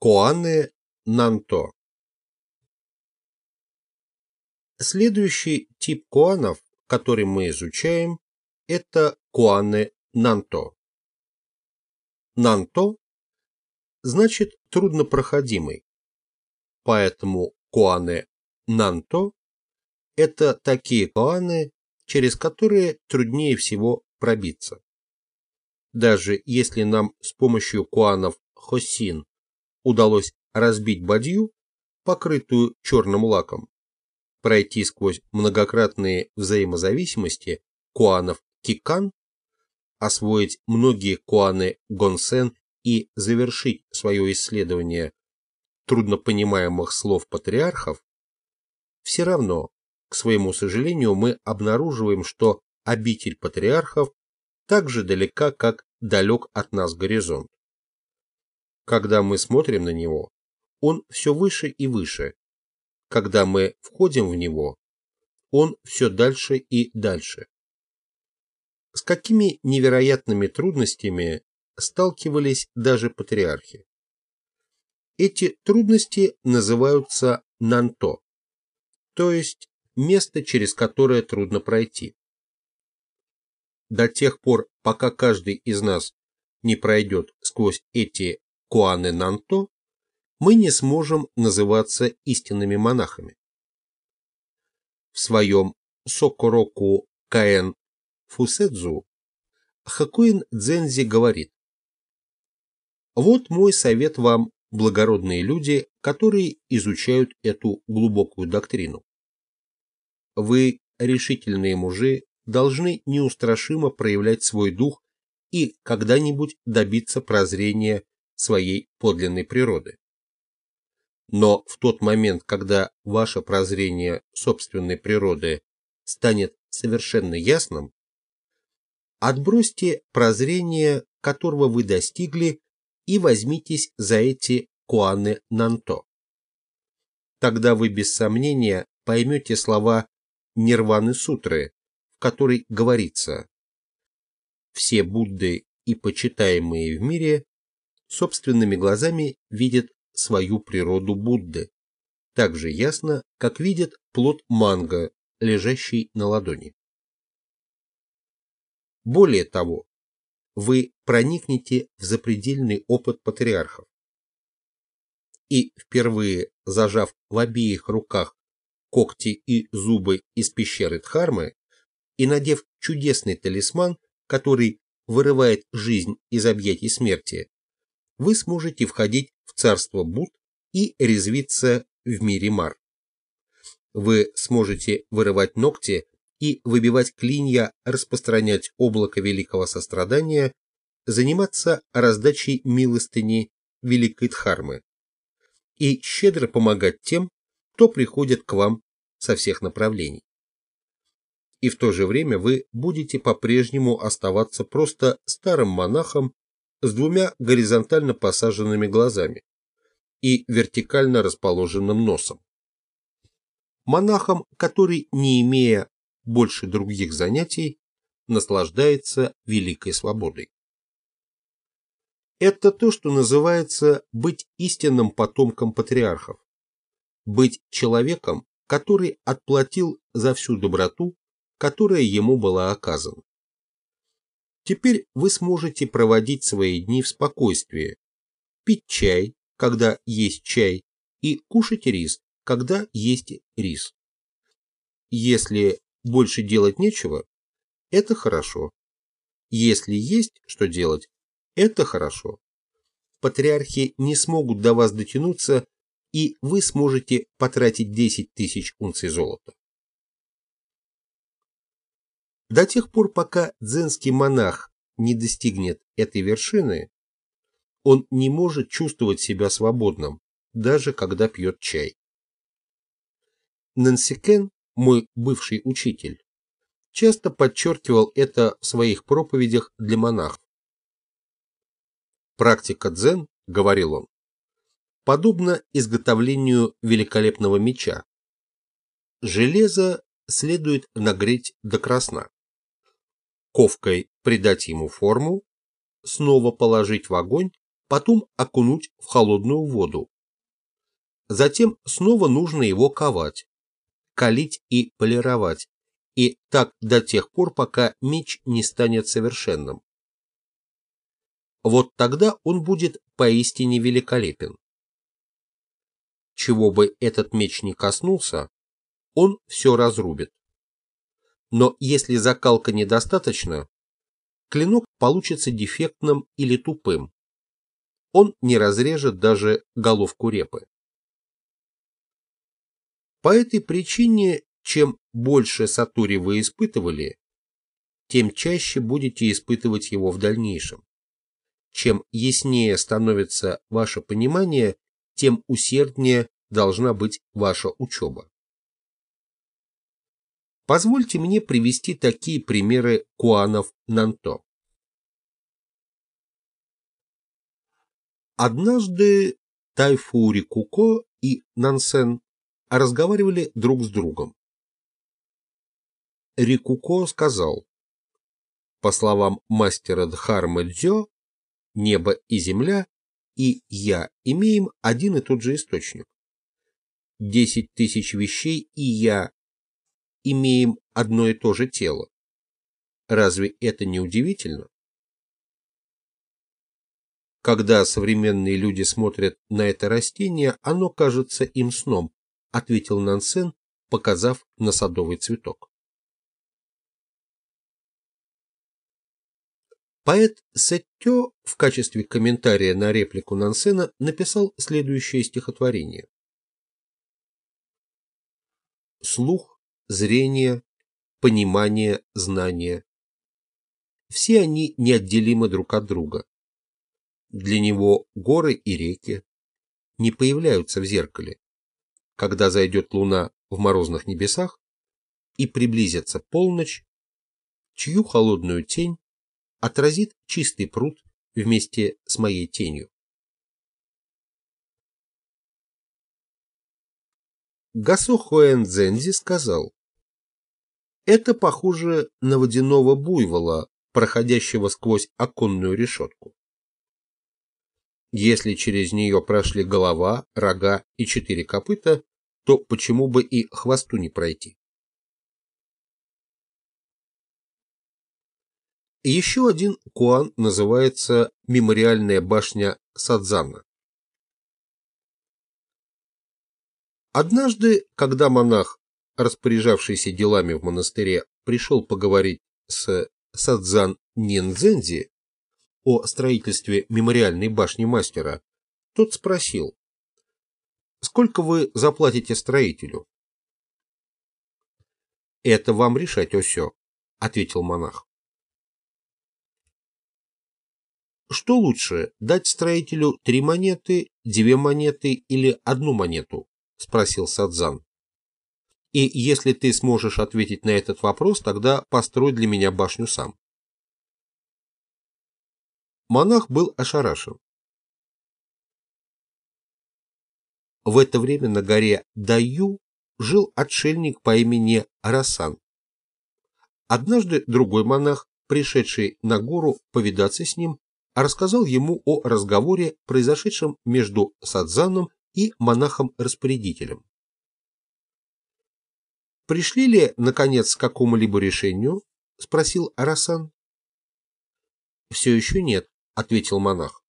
Коане Нанто Следующий тип коанов, который мы изучаем, это коаны Нанто. Нанто значит труднопроходимый, поэтому коаны Нанто – это такие коаны, через которые труднее всего пробиться. Даже если нам с помощью куанов Хосин удалось разбить бадью, покрытую черным лаком, пройти сквозь многократные взаимозависимости куанов Кикан, освоить многие куаны Гонсен и завершить свое исследование труднопонимаемых слов патриархов, все равно, к своему сожалению, мы обнаруживаем, что обитель патриархов так же далека, как далек от нас горизонт. Когда мы смотрим на него, он все выше и выше. Когда мы входим в него, он все дальше и дальше. С какими невероятными трудностями сталкивались даже патриархи? Эти трудности называются нанто, то есть место, через которое трудно пройти. До тех пор, пока каждый из нас не пройдет сквозь эти куаны нанто, мы не сможем называться истинными монахами. В своем Сокороку Каэн Фуседзу Хакуин Дзензи говорит «Вот мой совет вам, благородные люди, которые изучают эту глубокую доктрину. Вы, решительные мужи, должны неустрашимо проявлять свой дух и когда-нибудь добиться прозрения своей подлинной природы. Но в тот момент, когда ваше прозрение собственной природы станет совершенно ясным, отбросьте прозрение, которого вы достигли, и возьмитесь за эти куаны нанто. Тогда вы без сомнения поймете слова Нирваны Сутры, в которой говорится «Все Будды и почитаемые в мире собственными глазами видят свою природу Будды, так же ясно, как видят плод манго, лежащий на ладони. Более того, вы проникнете в запредельный опыт патриархов. И впервые зажав в обеих руках когти и зубы из пещеры Дхармы и надев чудесный талисман, который вырывает жизнь из объятий смерти, вы сможете входить в царство Буд и резвиться в мире Мар. Вы сможете вырывать ногти и выбивать клинья, распространять облако великого сострадания, заниматься раздачей милостыни великой Дхармы и щедро помогать тем, кто приходит к вам со всех направлений. И в то же время вы будете по-прежнему оставаться просто старым монахом с двумя горизонтально посаженными глазами и вертикально расположенным носом. Монахом, который, не имея больше других занятий, наслаждается великой свободой. Это то, что называется быть истинным потомком патриархов быть человеком, который отплатил за всю доброту, которая ему была оказана. Теперь вы сможете проводить свои дни в спокойствии, пить чай, когда есть чай, и кушать рис, когда есть рис. Если больше делать нечего, это хорошо. Если есть что делать, это хорошо. Патриархи не смогут до вас дотянуться и вы сможете потратить 10 тысяч унций золота. До тех пор, пока дзенский монах не достигнет этой вершины, он не может чувствовать себя свободным, даже когда пьет чай. Нансикен, мой бывший учитель, часто подчеркивал это в своих проповедях для монахов. Практика дзен, говорил он, подобно изготовлению великолепного меча. Железо следует нагреть до красна. Ковкой придать ему форму, снова положить в огонь, потом окунуть в холодную воду. Затем снова нужно его ковать, калить и полировать, и так до тех пор, пока меч не станет совершенным. Вот тогда он будет поистине великолепен. Чего бы этот меч не коснулся, он все разрубит. Но если закалка недостаточна, клинок получится дефектным или тупым. Он не разрежет даже головку репы. По этой причине, чем больше сатури вы испытывали, тем чаще будете испытывать его в дальнейшем. Чем яснее становится ваше понимание, тем усерднее должна быть ваша учеба. Позвольте мне привести такие примеры куанов Нанто. Однажды Тайфури Куко и Нансен разговаривали друг с другом. Рикуко сказал, по словам мастера Дхармы Дзё, небо и земля и я имеем один и тот же источник. Десять тысяч вещей и я имеем одно и то же тело. Разве это не удивительно? Когда современные люди смотрят на это растение, оно кажется им сном, ответил Нансен, показав на садовый цветок. Поэт Сеттё в качестве комментария на реплику Нансена написал следующее стихотворение. Слух, зрение, понимание, знание. Все они неотделимы друг от друга. Для него горы и реки не появляются в зеркале. Когда зайдет луна в морозных небесах и приблизится полночь, чью холодную тень отразит чистый пруд вместе с моей тенью. Гасо Хоэнзензи сказал, «Это похоже на водяного буйвола, проходящего сквозь оконную решетку. Если через нее прошли голова, рога и четыре копыта, то почему бы и хвосту не пройти? Еще один куан называется мемориальная башня Садзана. Однажды, когда монах, распоряжавшийся делами в монастыре, пришел поговорить с Садзан Нинзензи о строительстве мемориальной башни мастера, тот спросил, «Сколько вы заплатите строителю?» «Это вам решать, Осё», — ответил монах. Что лучше, дать строителю три монеты, две монеты или одну монету? Спросил Садзан. И если ты сможешь ответить на этот вопрос, тогда построй для меня башню сам. Монах был ошарашен. В это время на горе Даю жил отшельник по имени Арасан. Однажды другой монах, пришедший на гору повидаться с ним, рассказал ему о разговоре, произошедшем между Садзаном и монахом-распорядителем. «Пришли ли, наконец, к какому-либо решению?» — спросил Арасан. «Все еще нет», — ответил монах.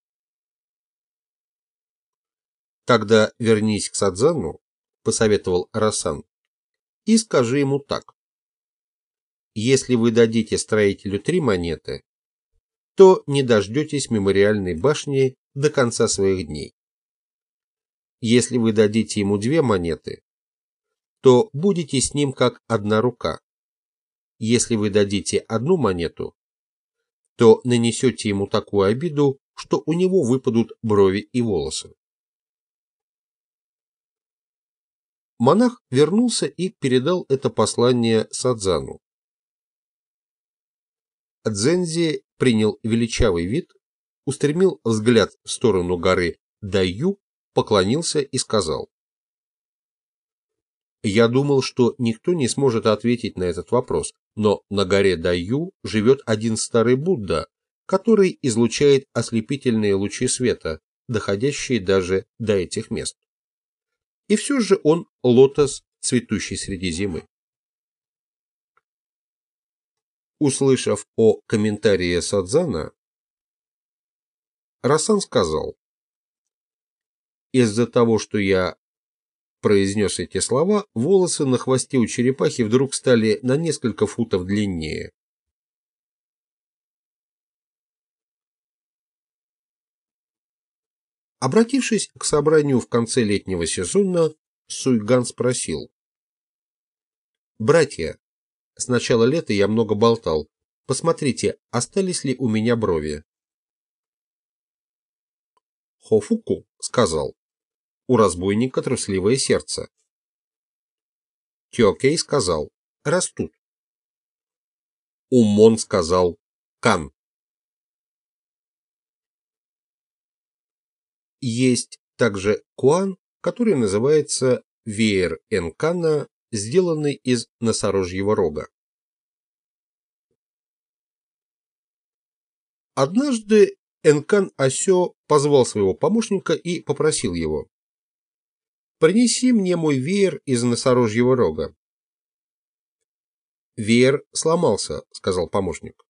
«Тогда вернись к Садзану», — посоветовал Арасан, — «и скажи ему так. Если вы дадите строителю три монеты, то не дождетесь мемориальной башни до конца своих дней. Если вы дадите ему две монеты, то будете с ним как одна рука. Если вы дадите одну монету, то нанесете ему такую обиду, что у него выпадут брови и волосы. Монах вернулся и передал это послание Садзану. Дзензи принял величавый вид, устремил взгляд в сторону горы Даю, поклонился и сказал. Я думал, что никто не сможет ответить на этот вопрос, но на горе Даю живет один старый Будда, который излучает ослепительные лучи света, доходящие даже до этих мест. И все же он лотос, цветущий среди зимы. Услышав о комментарии Садзана, Расан сказал, «Из-за того, что я произнес эти слова, волосы на хвосте у черепахи вдруг стали на несколько футов длиннее. Обратившись к собранию в конце летнего сезона, Суйган спросил. «Братья, с начала лета я много болтал. Посмотрите, остались ли у меня брови?» Хофуку сказал. «У разбойника трусливое сердце». Тёкей сказал. «Растут». Умон сказал. «Кан». Есть также куан, который называется веер энкана, сделанный из носорожьего рога. Однажды Энкан Асё позвал своего помощника и попросил его. «Принеси мне мой веер из носорожьего рога». «Веер сломался», — сказал помощник.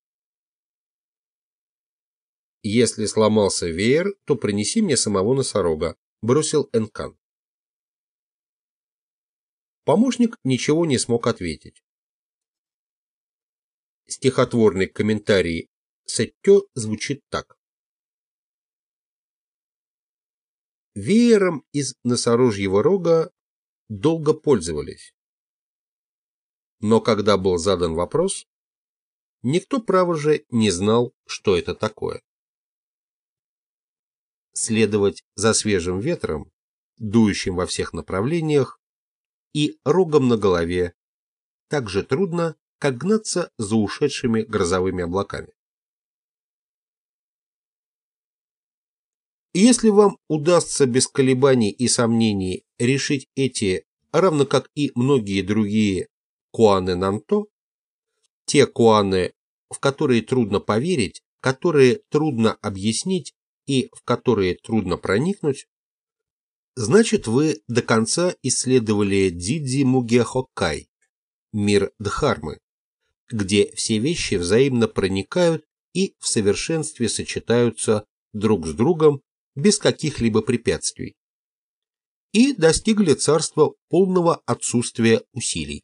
«Если сломался веер, то принеси мне самого носорога», — бросил Энкан. Помощник ничего не смог ответить. Стихотворный комментарий Сеттё звучит так. Веером из носорожьего рога долго пользовались. Но когда был задан вопрос, никто, право же, не знал, что это такое следовать за свежим ветром, дующим во всех направлениях, и рогом на голове так же трудно, как гнаться за ушедшими грозовыми облаками. Если вам удастся без колебаний и сомнений решить эти, равно как и многие другие куаны Нанто, те куаны, в которые трудно поверить, которые трудно объяснить и в которые трудно проникнуть, значит вы до конца исследовали Дидзи Мугехоккай, мир Дхармы, где все вещи взаимно проникают и в совершенстве сочетаются друг с другом без каких-либо препятствий, и достигли царства полного отсутствия усилий.